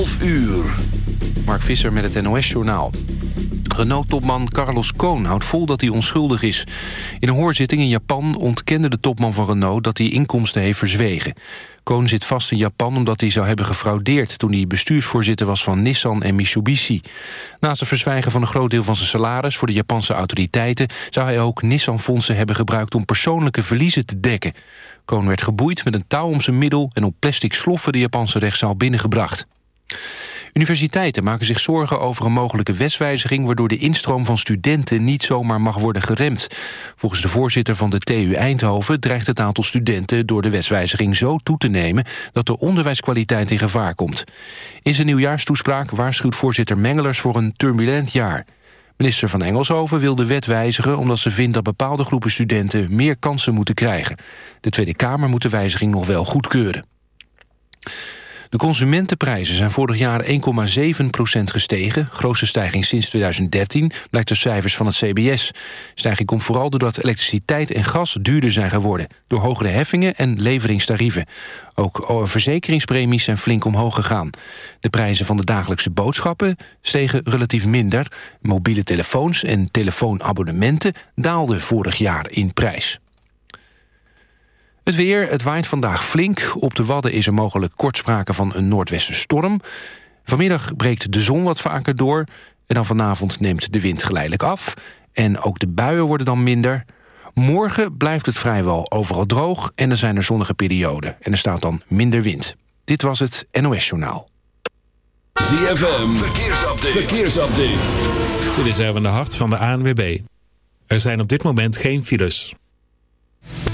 12 uur. Mark Visser met het NOS-journaal. Renault-topman Carlos Cohn houdt vol dat hij onschuldig is. In een hoorzitting in Japan ontkende de topman van Renault... dat hij inkomsten heeft verzwegen. Cohn zit vast in Japan omdat hij zou hebben gefraudeerd... toen hij bestuursvoorzitter was van Nissan en Mitsubishi. Naast het verzwijgen van een groot deel van zijn salaris... voor de Japanse autoriteiten... zou hij ook Nissan-fondsen hebben gebruikt... om persoonlijke verliezen te dekken. Cohn werd geboeid met een touw om zijn middel... en op plastic sloffen de Japanse rechtszaal binnengebracht. Universiteiten maken zich zorgen over een mogelijke wetswijziging... waardoor de instroom van studenten niet zomaar mag worden geremd. Volgens de voorzitter van de TU Eindhoven dreigt het aantal studenten... door de wetswijziging zo toe te nemen dat de onderwijskwaliteit in gevaar komt. In zijn nieuwjaarstoespraak waarschuwt voorzitter Mengelers voor een turbulent jaar. Minister van Engelshoven wil de wet wijzigen... omdat ze vindt dat bepaalde groepen studenten meer kansen moeten krijgen. De Tweede Kamer moet de wijziging nog wel goedkeuren. De consumentenprijzen zijn vorig jaar 1,7% gestegen. Grootste stijging sinds 2013, blijkt uit cijfers van het CBS. Stijging komt vooral doordat elektriciteit en gas duurder zijn geworden... door hogere heffingen en leveringstarieven. Ook verzekeringspremies zijn flink omhoog gegaan. De prijzen van de dagelijkse boodschappen stegen relatief minder. Mobiele telefoons en telefoonabonnementen daalden vorig jaar in prijs. Het weer, het waait vandaag flink. Op de Wadden is er mogelijk kort sprake van een noordwestenstorm. Vanmiddag breekt de zon wat vaker door. En dan vanavond neemt de wind geleidelijk af. En ook de buien worden dan minder. Morgen blijft het vrijwel overal droog en er zijn er zonnige perioden. En er staat dan minder wind. Dit was het NOS Journaal. ZFM, verkeersupdate. verkeersupdate. Dit is Erwin de Hart van de ANWB. Er zijn op dit moment geen files.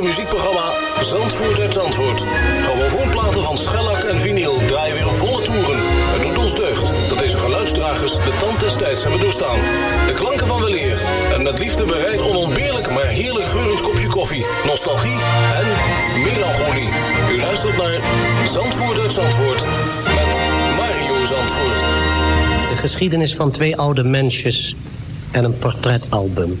historische muziekprogramma Zandvoort uit Zandvoort. Grammofoonplaten van schellak en vinyl draaien weer volle toeren. Het doet ons deugd dat deze geluidsdragers de tand des tijds hebben doorstaan. De klanken van weleer en met liefde bereid onontbeerlijk maar heerlijk geurend kopje koffie, nostalgie en melancholie. U luistert naar Zandvoort uit met Mario Zandvoort. De geschiedenis van twee oude mensjes en een portretalbum.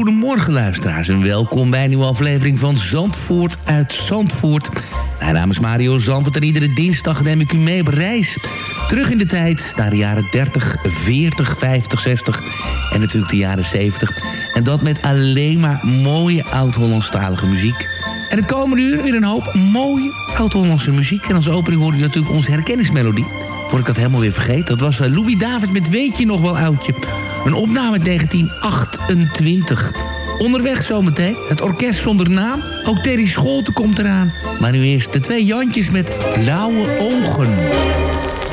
goedemorgen luisteraars en welkom bij een nieuwe aflevering van Zandvoort uit Zandvoort. Mijn naam is Mario Zandvoort en iedere dinsdag neem ik u mee op reis. Terug in de tijd naar de jaren 30, 40, 50, 60 en natuurlijk de jaren 70. En dat met alleen maar mooie oud-Hollandstalige muziek. En het komende uur weer een hoop mooie oud-Hollandse muziek. En als opening hoor je natuurlijk onze herkenningsmelodie. Voor ik dat helemaal weer vergeet. Dat was eh, Louis David met Weet je nog wel oudje. Een opname uit 1928. Onderweg zometeen, het orkest zonder naam. Ook Terry Scholte komt eraan. Maar nu eerst de twee Jantjes met blauwe ogen.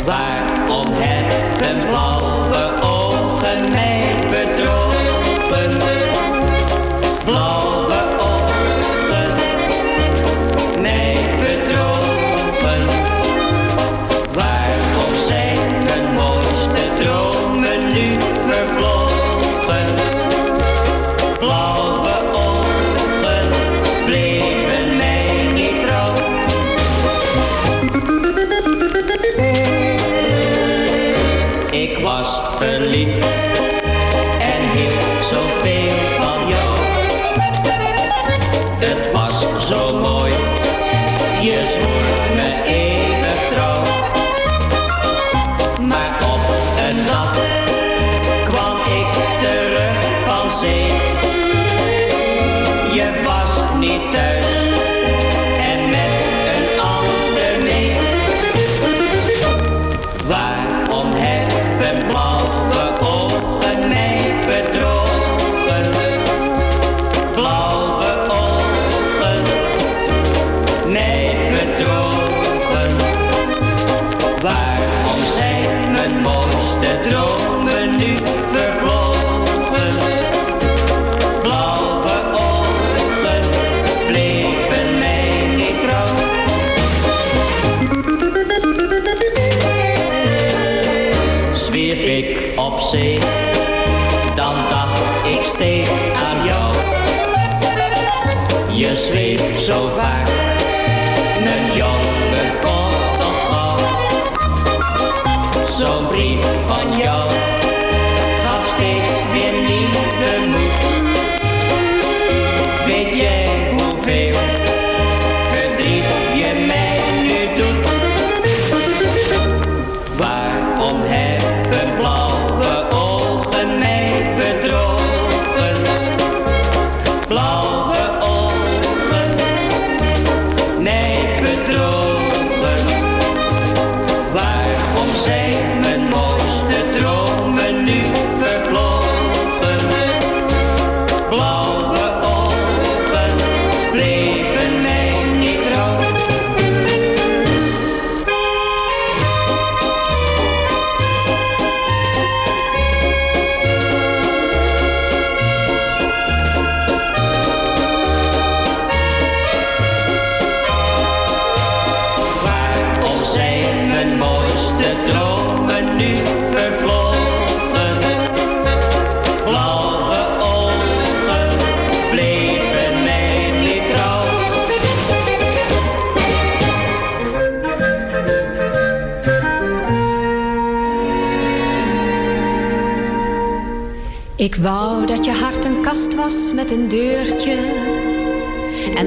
Waarom hebben blauwe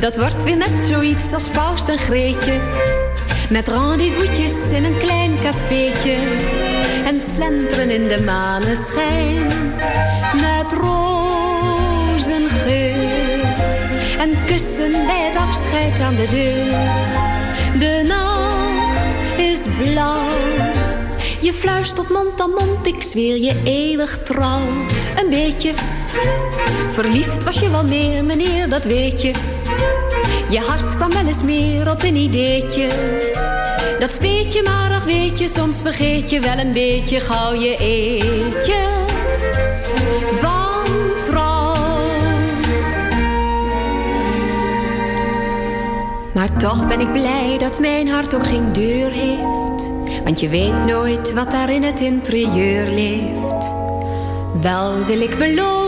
Dat wordt weer net zoiets als Faust en Greetje. Met rendezvous'tjes in een klein cafeetje. En slenteren in de maneschijn. Met rozengeur. En kussen bij het afscheid aan de deur. De nacht is blauw. Je fluistert mond aan mond, ik zweer je eeuwig trouw. Een beetje verliefd was je wel meer, meneer, dat weet je. Je hart kwam wel eens meer op een ideetje. Dat speet je, maar ach weet je, soms vergeet je wel een beetje gauw je eetje. Van. Maar toch ben ik blij dat mijn hart ook geen deur heeft. Want je weet nooit wat daar in het interieur leeft. Wel wil ik beloven,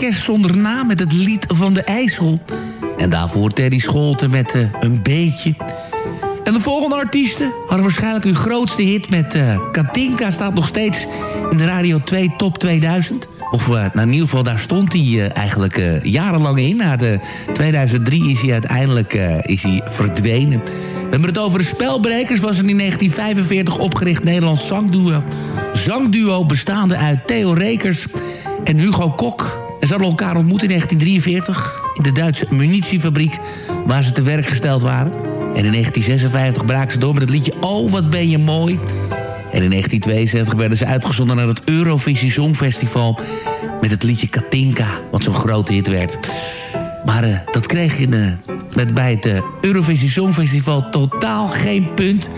Orkest zonder naam met het lied van de IJssel. En daarvoor Terry Scholten met eh, een beetje. En de volgende artiesten hadden waarschijnlijk hun grootste hit met eh, Katinka... staat nog steeds in de Radio 2 Top 2000. Of eh, nou, in ieder geval, daar stond hij eigenlijk jarenlang in. Na de 2003 is hij uiteindelijk is hij verdwenen. We hebben het over de Spelbrekers. Was een in 1945 opgericht Nederlands zangduo. Zangduo bestaande uit Theo Rekers en Hugo Kok. En ze hadden elkaar ontmoet in 1943 in de Duitse munitiefabriek waar ze te werk gesteld waren. En in 1956 braken ze door met het liedje Oh, wat ben je mooi. En in 1972 werden ze uitgezonden naar het Eurovisie Songfestival... met het liedje Katinka, wat zo'n grote hit werd. Maar eh, dat kreeg in, eh, met, bij het eh, Eurovisie Songfestival totaal geen punt...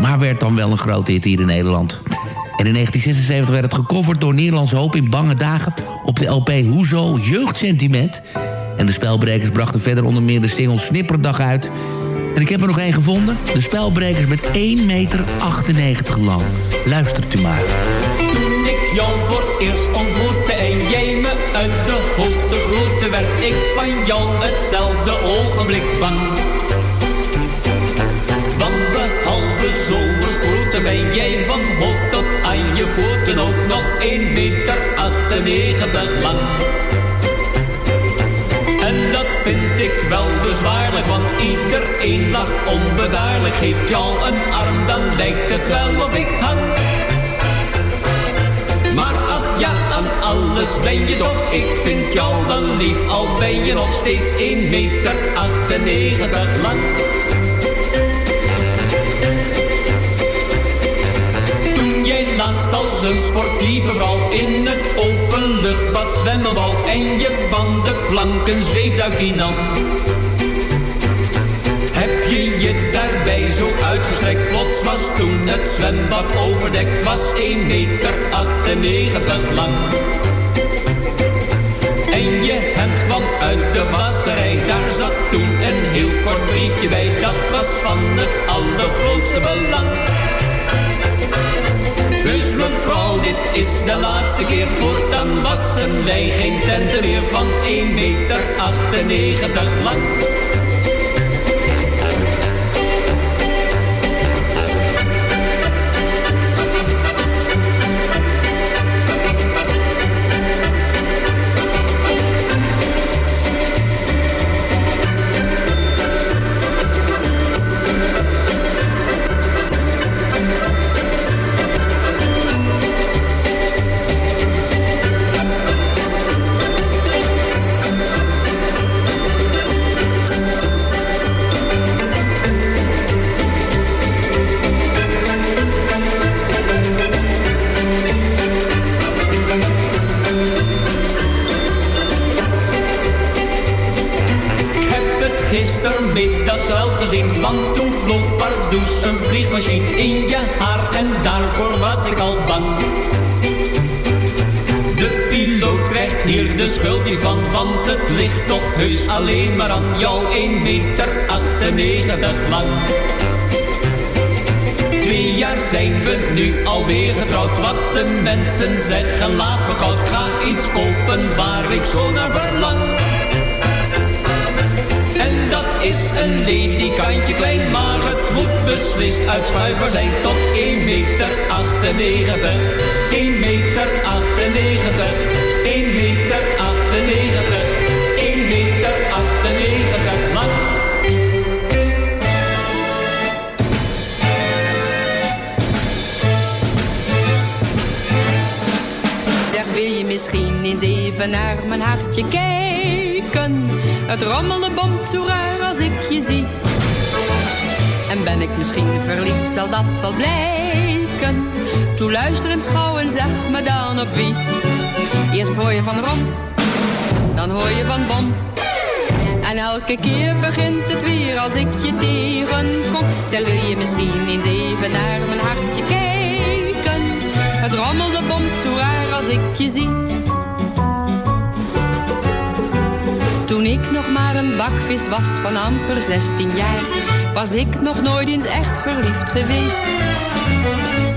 maar werd dan wel een grote hit hier in Nederland. En in 1976 werd het gecoverd door Nederlands Hoop in bange dagen... op de LP Hoezo Jeugdsentiment. En de spelbrekers brachten verder onder meer de single Snipperdag uit... En ik heb er nog één gevonden. De spelbrekers met 1,98 meter lang. Luistert u maar. Toen ik jou voor het eerst ontmoette en jij me uit de hoogte groette, werd ik van jou hetzelfde ogenblik bang. Want behalve zomersproeten ben jij onbedaarlijk. Geeft jou een arm, dan lijkt het wel of ik hang. Maar ach ja, aan alles ben je toch, ik vind jou wel lief. Al ben je nog steeds 1 meter 98 lang. Toen jij laatst als een sportieve vrouw in het openluchtbad zwemmen wou en je van de planken zweefduik nam. Je daarbij zo uitgestrekt, plots was toen het zwembad overdekt, was 1 meter 98 lang. En je hemd kwam uit de wasserij, daar zat toen een heel kort briefje bij, dat was van het allergrootste belang. Dus mevrouw, dit is de laatste keer, voortaan wassen wij geen tenten meer van 1 meter 98 lang. Wie. Eerst hoor je van Rom, dan hoor je van Bom. En elke keer begint het weer als ik je tegenkom. Zeg, wil je misschien eens even naar mijn hartje kijken? Het rommelde bomt zo raar als ik je zie. Toen ik nog maar een bakvis was van amper 16 jaar, was ik nog nooit eens echt verliefd geweest.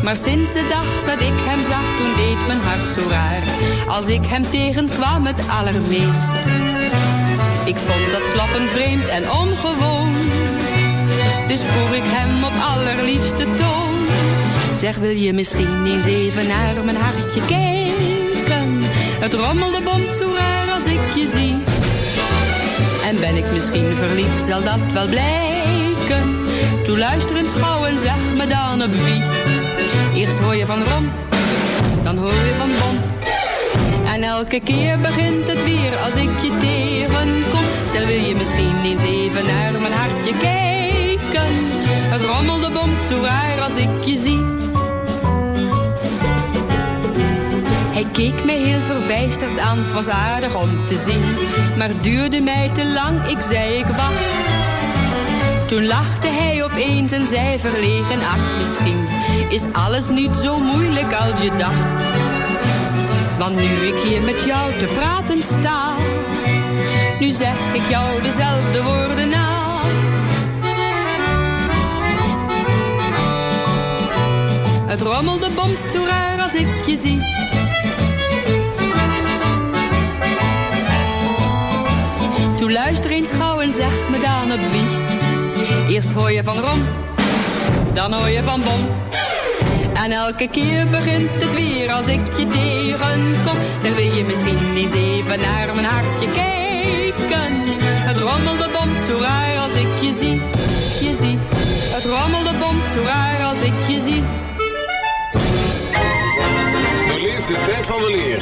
Maar sinds de dag dat ik hem zag, toen deed mijn hart zo raar. Als ik hem tegenkwam het allermeest. Ik vond dat klappen vreemd en ongewoon. Dus vroeg ik hem op allerliefste toon. Zeg, wil je misschien eens even naar mijn hartje kijken? Het rommelde bomt zo raar als ik je zie. En ben ik misschien verliefd, zal dat wel blijken. Toe luister eens gauw en zeg me dan op wie. Eerst hoor je van Rom, dan hoor je van Bom. En elke keer begint het weer als ik je tegenkom. Zeg, wil je misschien eens even naar mijn hartje kijken? Het rommelde bomt zo raar als ik je zie. Hij keek mij heel verbijsterd aan, het was aardig om te zien. Maar duurde mij te lang, ik zei ik wacht. Toen lachte hij opeens en zei verlegen, ach misschien is alles niet zo moeilijk als je dacht. Want nu ik hier met jou te praten sta, nu zeg ik jou dezelfde woorden na. Het rommelde bomt zo raar als ik je zie. Toe luister eens gauw en zeg me dan op wie. Eerst hoor je van Rom, dan hoor je van Bom. En elke keer begint het weer als ik je tegenkom. Zeg, wil je misschien eens even naar mijn hartje kijken? Het rommelde bomt zo raar als ik je zie, je zie. Het rommelde bomt zo raar als ik je zie. Beleef de tijd van weleer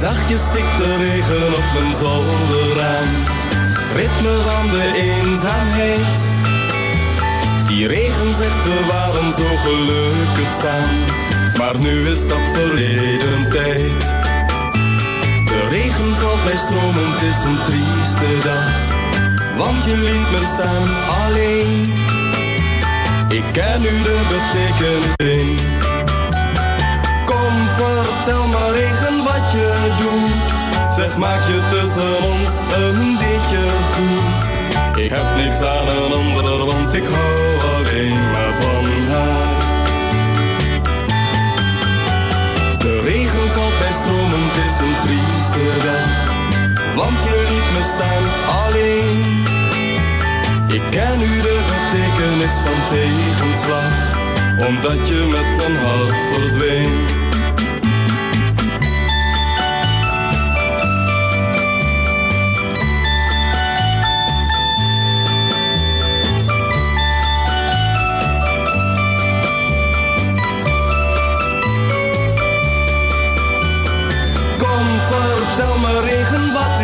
Zachtjes stikt de regen op mijn zolderraam. Het ritme van de eenzaamheid. Die regen zegt we waren zo gelukkig samen. Maar nu is dat verleden tijd. De regen valt bij stromen, het is een trieste dag. Want je liet me staan alleen. Ik ken nu de betekenis. Kom, vertel maar regen je. Zeg, maak je tussen ons een beetje goed. Ik heb niks aan een ander, want ik hou alleen maar van haar. De regen valt bij stromen, het is een trieste dag. Want je liet me staan alleen. Ik ken nu de betekenis van tegenslag, omdat je met mijn hart verdween.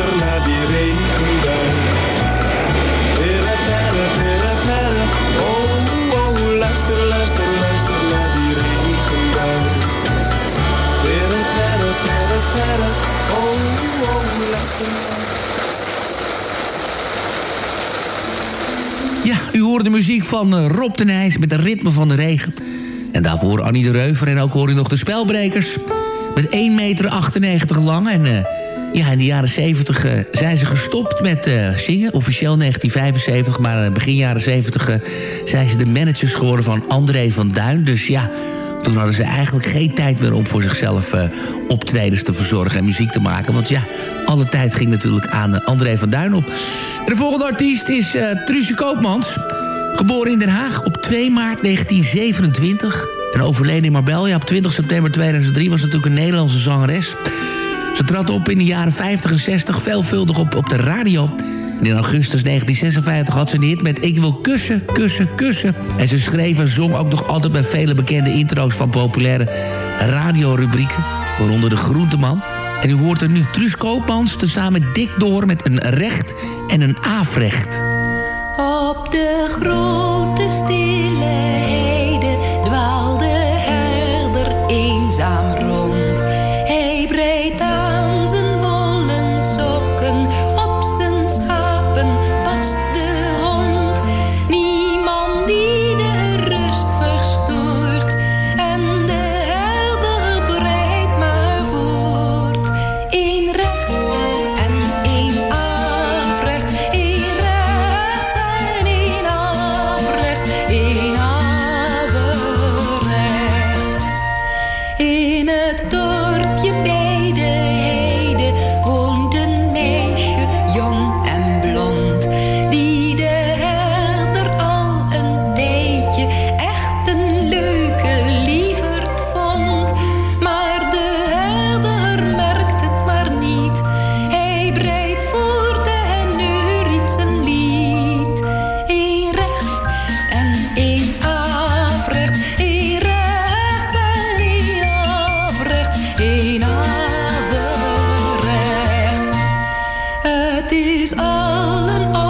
Luister naar die regenbui. Pere, pere, pere, pere. Oh, oh, luister, luister, luister naar die regenbui. Pere, pere, pere, pere. Oh, oh, luister Ja, u hoort de muziek van eh, Rob de Nijs met het ritme van de regen. En daarvoor Annie de Reuver en ook hoor u nog de Spelbrekers. Met 1,98 meter lang. En eh, ja, in de jaren 70 eh, zijn ze gestopt met eh, zingen. Officieel 1975, maar eh, begin jaren 70 eh, zijn ze de managers geworden van André van Duin. Dus ja, toen hadden ze eigenlijk geen tijd meer om voor zichzelf optredens te verzorgen en muziek te maken. Want ja, alle tijd ging natuurlijk aan André van Duin op. De volgende artiest is uh, Koopmans. Geboren in Den Haag op 2 maart 1927. En overleden in Marbella op 20 september 2003 was natuurlijk een Nederlandse zangeres. Ze trad op in de jaren 50 en 60 veelvuldig op, op de radio. In augustus 1956 had ze een hit met Ik wil kussen, kussen, kussen. En ze schreef en zong ook nog altijd bij vele bekende intro's van populaire radiorubrieken. Waaronder De Groenteman. En u hoort er nu Truus Koopmans tezamen dik door met een recht en een afrecht. Op de grote stille Het is al een oude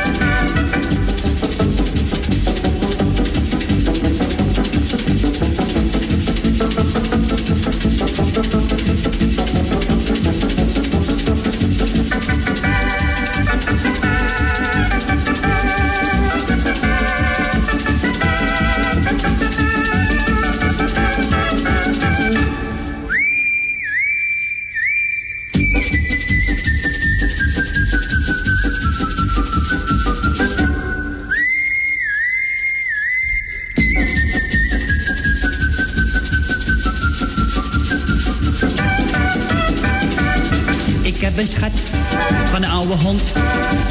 Ik heb een schat van een oude hond.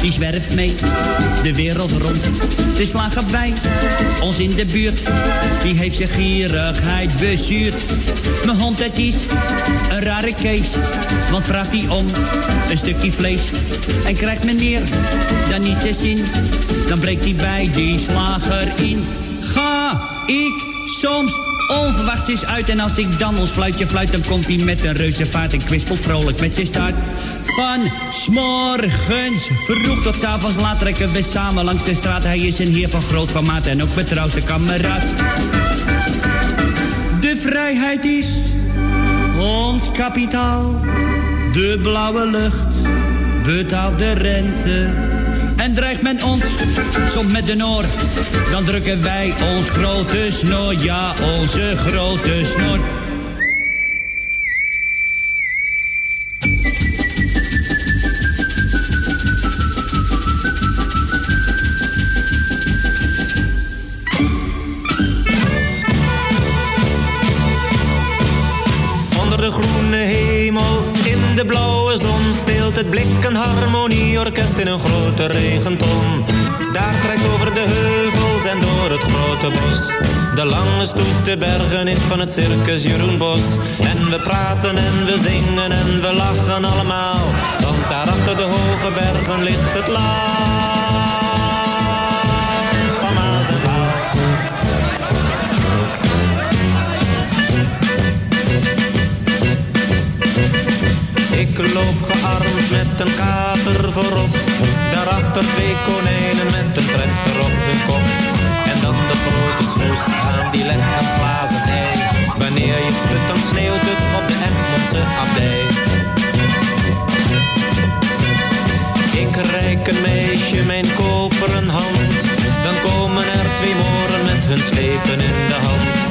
Die zwerft mee de wereld rond. De slager bij ons in de buurt. Die heeft zijn gierigheid bezuurd. Mijn hond het is een rare kees. Want vraagt hij om een stukje vlees. En krijgt meneer dan niet zijn zin. Dan breekt hij bij die slager in. Ga ik soms onverwachts is uit. En als ik dan ons fluitje fluit, dan komt hij met een reuze vaart en kwispelt vrolijk met zijn staart. Van s'morgens vroeg tot avonds laat trekken we samen langs de straat. Hij is een heer van groot formaat en ook betrouwde kameraad. De vrijheid is ons kapitaal. De blauwe lucht betaalt de rente. En dreigt men ons soms met de oor, dan drukken wij ons grote snor, ja onze grote snor. In een grote regenton. Daar trekt over de heuvels en door het grote bos. De lange stoet de bergen in van het circus Jeroen Bos. En we praten en we zingen en we lachen allemaal. Want daar achter de hoge bergen ligt het land Ik loop gearmd met een kater voorop. Daarachter twee konijnen met een trechter op de kop. En dan de grote snoes aan die legt een glazen ei. Wanneer je schudt, dan sneeuwt het op de Egmondse abdij. Ik reik een meisje mijn koperen hand. Dan komen er twee moren met hun slepen in de hand.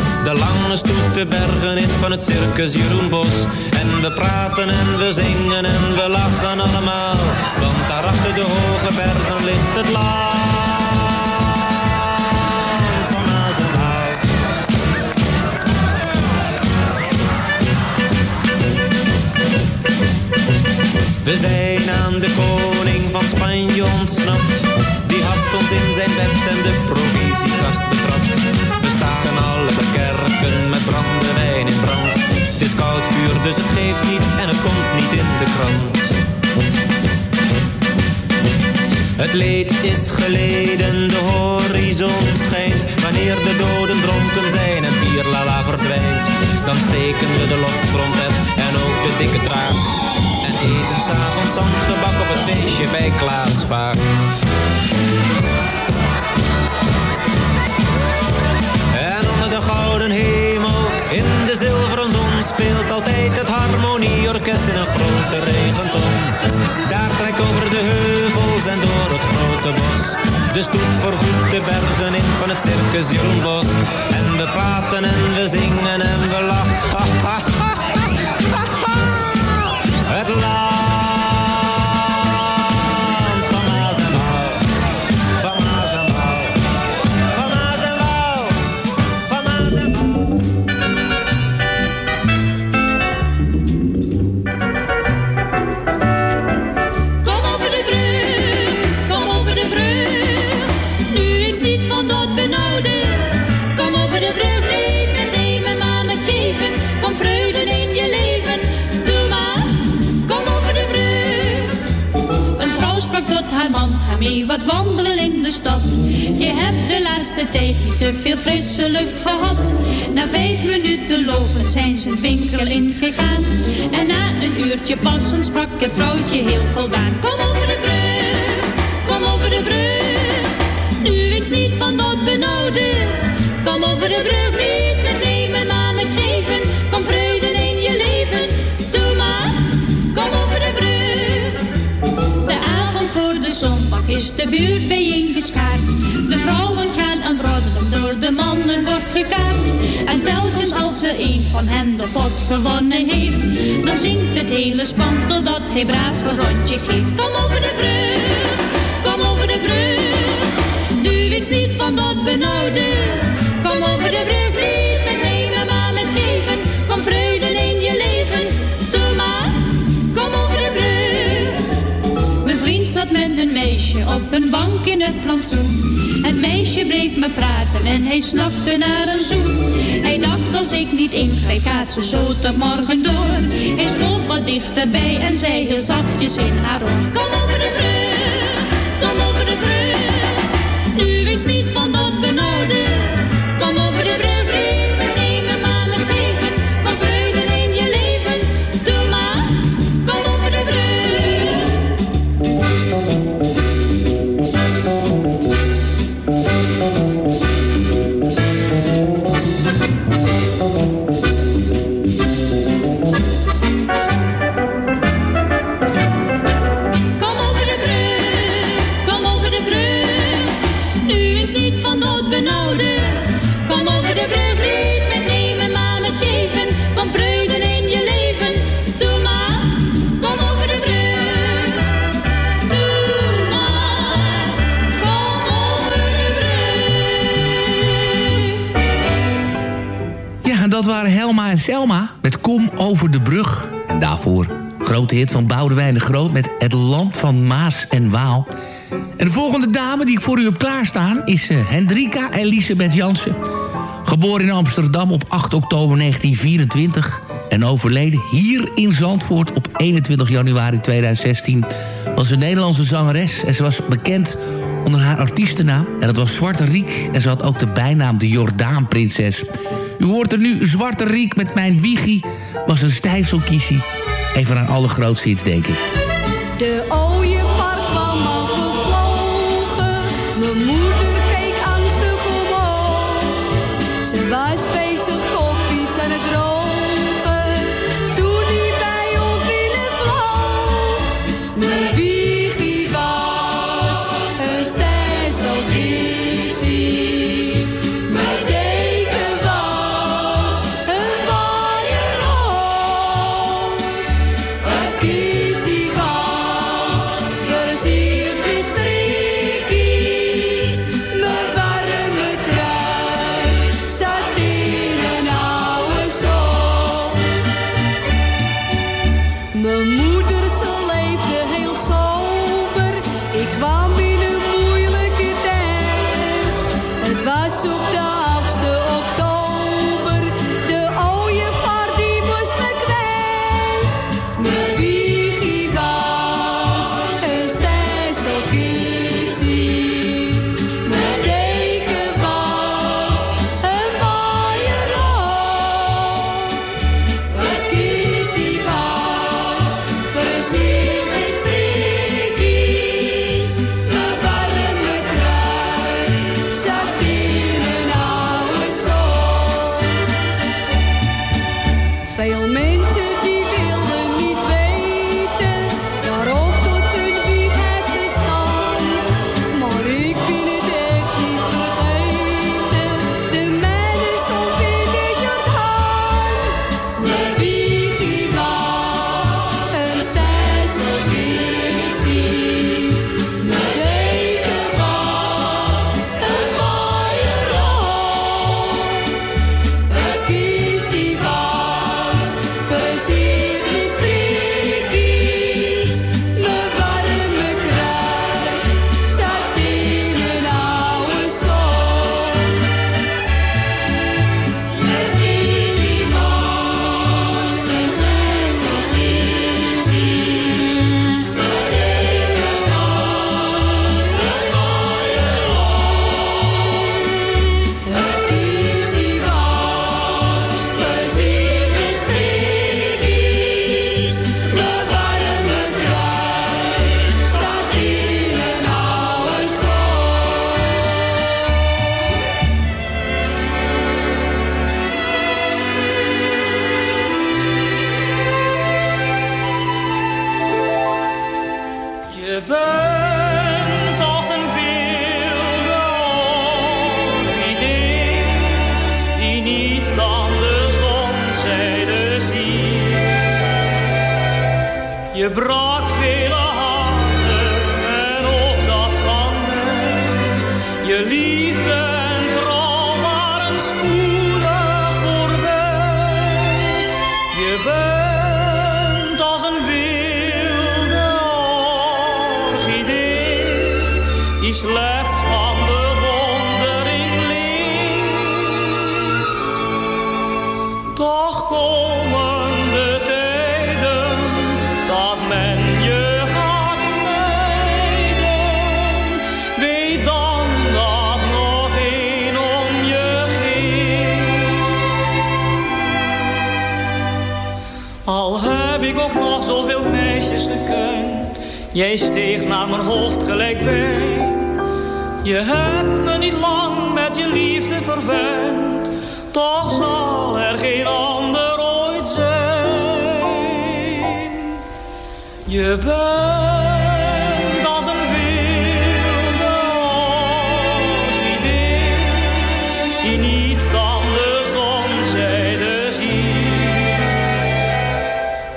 De lange stoet de bergen in van het circus Jeroen Bos. En we praten en we zingen en we lachen allemaal. Want daar achter de hoge bergen ligt het land van Maas en Waal. We zijn aan de koning van Spanje ontsnapt. In zijn bed en de provisiekast betrapt. We staren alle kerken met brandewijn in brand. Het is koud vuur, dus het geeft niet en het komt niet in de krant. Het leed is geleden, de horizon schijnt. Wanneer de doden dronken zijn en bierlala verdwijnt. Dan steken we de loftrompet en ook de dikke traan. Eten s'avonds zandgebak op het feestje bij Klaas Vaak. Hemel, in de zilveren zon, speelt altijd het harmonieorkest in een grote regenton. Daar trekt over de heuvels en door het grote bos. De stoet voorgoed de bergen in van het circus Jeroen Bos. En we praten en we zingen en we tijd niet te veel frisse lucht gehad. Na vijf minuten lopen zijn ze een winkel ingegaan. En na een uurtje passen sprak het vrouwtje heel voldaan. Kom over de brug, kom over de brug. Nu is niet van dat benauwde. Kom over de brug, niet met nemen, maar met geven. Kom vrede in je leven, doe maar. Kom over de brug. De avond voor de zondag is de buurt bijeengeschaard. De vrouwen gaan roddelen, door de mannen wordt gekaart. En telkens als ze een van hen de pot gewonnen heeft, dan zingt het hele span totdat hij braaf een rondje geeft. Kom over de brug, kom over de brug. Nu is niet van dat benauwde. Kom over de brug, niet met nemen, maar met geven. Kom vreugde in je leven, doe maar. Kom over de brug. Mijn vriend zat met een meisje op een bank in het plantsoen. Het meisje bleef me praten en hij snakte naar een zoen. Hij dacht als ik niet ingreep gaat ze zo tot morgen door. Hij schoof wat dichterbij en zei heel zachtjes in haar oor. Kom over Selma met Kom over de brug. En daarvoor grote hit van Boudewijn de Groot met Het Land van Maas en Waal. En de volgende dame die ik voor u heb klaarstaan is eh, Hendrika Elisabeth Jansen. Geboren in Amsterdam op 8 oktober 1924 en overleden hier in Zandvoort op 21 januari 2016... was een Nederlandse zangeres en ze was bekend onder haar artiestennaam. En dat was Zwarte Riek en ze had ook de bijnaam de Jordaanprinses... U hoort er nu Zwarte Riek met mijn wiegie. Was een stijfselkiesie. Een van haar allergrootste hits, denk ik. De kwam al gevlogen. Mijn moeder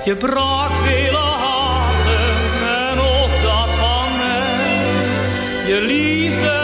Je brak vele harten en ook dat van mij. Je liefde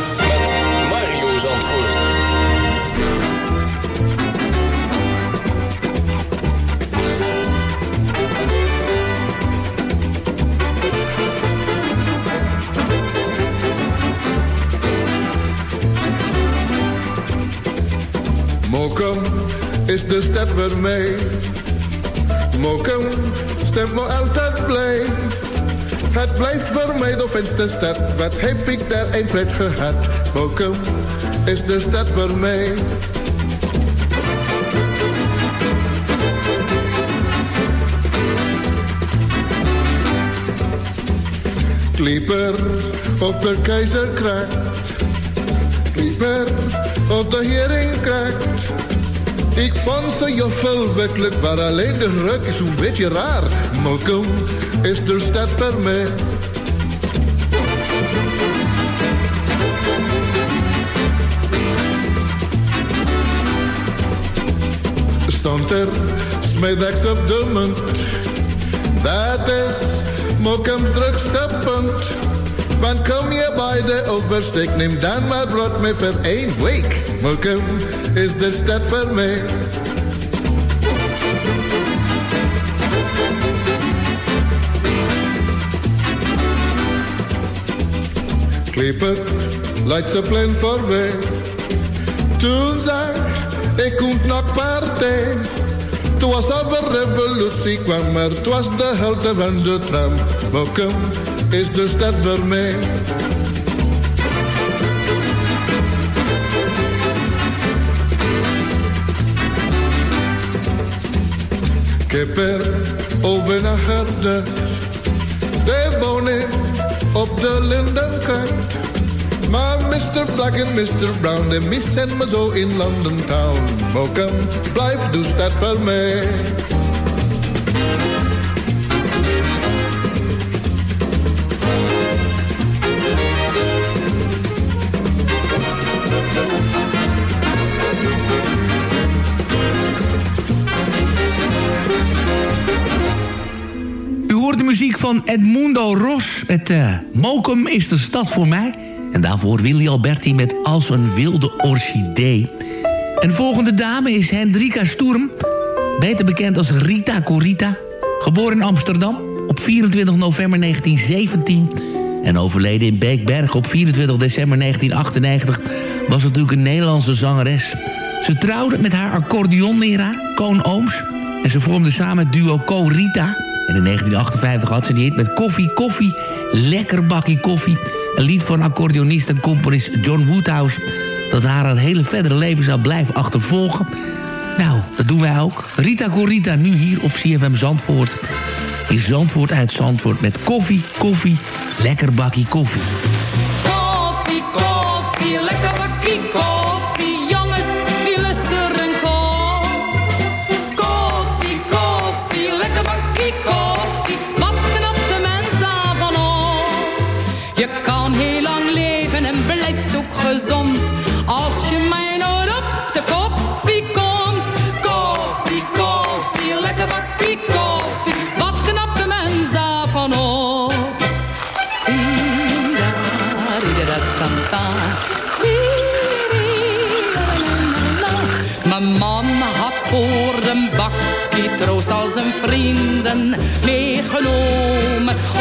Mokum is de stad waarmee. Mokum stemt me altijd blij. Het blijft voor mij de fijnste stad. Wat heb ik daar een pret gehad. Mokum is de stad voor mij. Klieper op de keizerkracht. Klieper op de heringkracht. Ik vond ze joffel werkelijk, maar alleen de ruk is een beetje raar. Mokum is de stad voor mij. Stond er smiddags op de munt. Dat is Mokum's drukste punt. Want kom je bij de oversteek, neem dan maar brood mee voor één week. Mokum is de stad voor mij. Kleper, laat ze plan voorbij. Toen zag ik komt nog partij. Toen was over revolutie kwam er, het was de helte van de tram. Mokum is dus dat voor mij. over naar Ovenagerde de wonen op de lindenkant. Maar Mr. Black en Mr. Brown, die missen me zo in London Town. welkom blijf dus dat wel mij. Van Edmundo Ros met uh, Mokum is de stad voor mij. En daarvoor Willy Alberti met Als een wilde orchidee. En de volgende dame is Hendrika Sturm. Beter bekend als Rita Corita. Geboren in Amsterdam op 24 november 1917. En overleden in Beekberg op 24 december 1998... was natuurlijk een Nederlandse zangeres. Ze trouwde met haar accordeonleraar, Koon Ooms. En ze vormden samen het duo Co Rita... En in 1958 had ze die hit met Koffie, Koffie, Lekker Bakkie Koffie. Een lied van accordeonist en componist John Woodhouse... dat haar haar hele verdere leven zou blijven achtervolgen. Nou, dat doen wij ook. Rita Corita nu hier op CFM Zandvoort. In Zandvoort uit Zandvoort met Koffie, Koffie, Lekker Bakkie Koffie. Koffie, koffie, lekker bakkie koffie.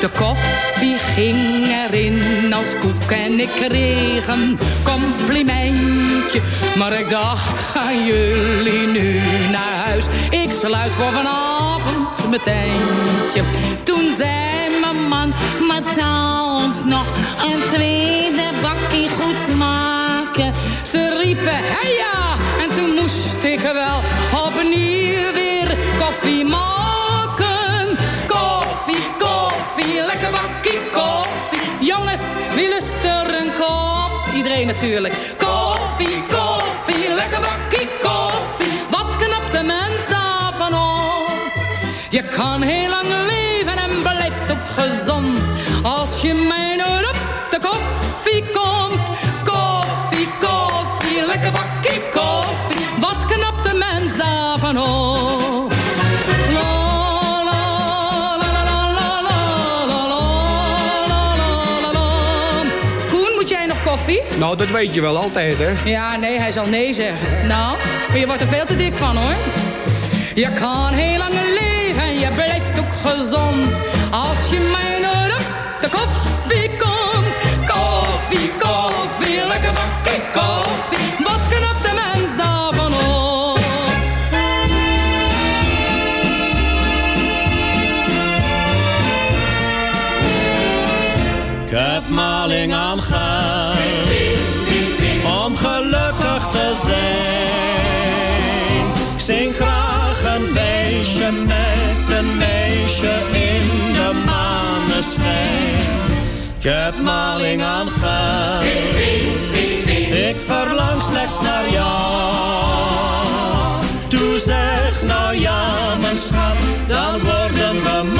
De koffie ging erin als koek en ik kreeg een complimentje. Maar ik dacht, gaan jullie nu naar huis? Ik sluit voor vanavond mijn tentje. Toen zei mijn man, maar zou ons nog een tweede bakkie goed smaken? Ze riepen, hey ja, en toen moest ik wel opnieuw koffie maken. Koffie, koffie, lekker bakkie koffie. Jongens, wie lust er een kop? Iedereen natuurlijk. Koffie, koffie, lekker bakkie Nou, dat weet je wel altijd, hè? Ja, nee, hij zal nee zeggen. Nou, maar je wordt er veel te dik van, hoor. Je kan heel lang leven en je blijft ook gezond. Als je mij op de koffie Ik heb maling aan geld. Ik verlang slechts naar jou. Toe zeg nou ja, mijn schat, dan worden we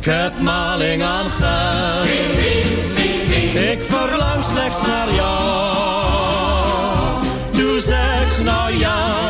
ik heb maling aan geld. Ik verlang slechts naar jou. Toe zeg nou ja,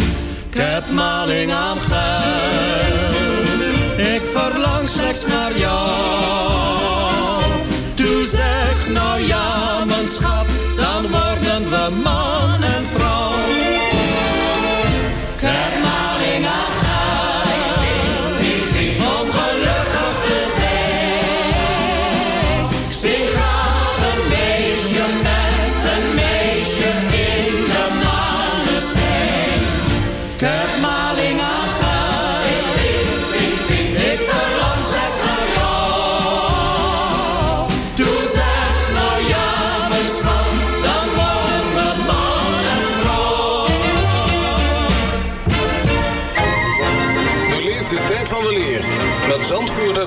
Ik heb maling aan geld. Ik verlang slechts naar jou. Toe zeg nou ja, mijn schat, dan worden we man en vrouw.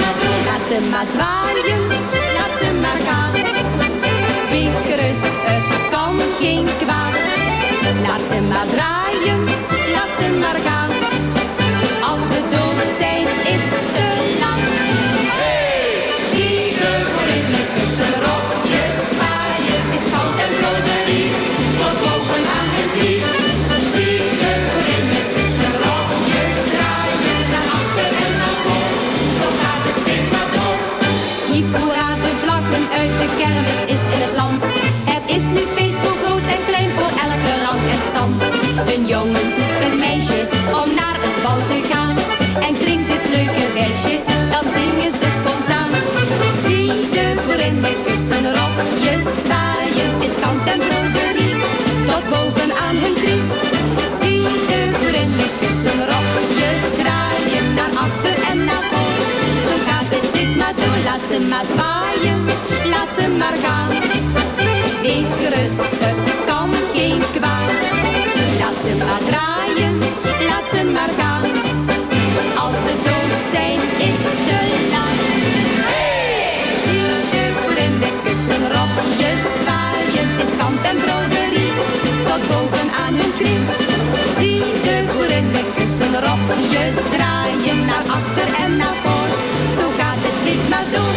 maar door. Laat ze maar zwaaien, laat ze maar gaan. Wees gerust, het kan geen kwaad. Laat ze maar draaien, laat ze maar gaan. Als we dood zijn, is te rokjes zwaaien, het is kant en broderie, tot boven aan hun knie. Zie de boerinnen kussen rokjes draaien, naar achter en naar voor. Zo gaat het steeds maar door, laat ze maar zwaaien, laat ze maar gaan. Wees gerust, het kan geen kwaad. Laat ze maar draaien, laat ze maar gaan. Als we dood zijn, is te laat. De kussen rokjes zwaaien, is kant en broderie, tot boven aan hun knie. Zie de boerinnen kussen rokjes draaien, naar achter en naar voor. Zo gaat het steeds maar door.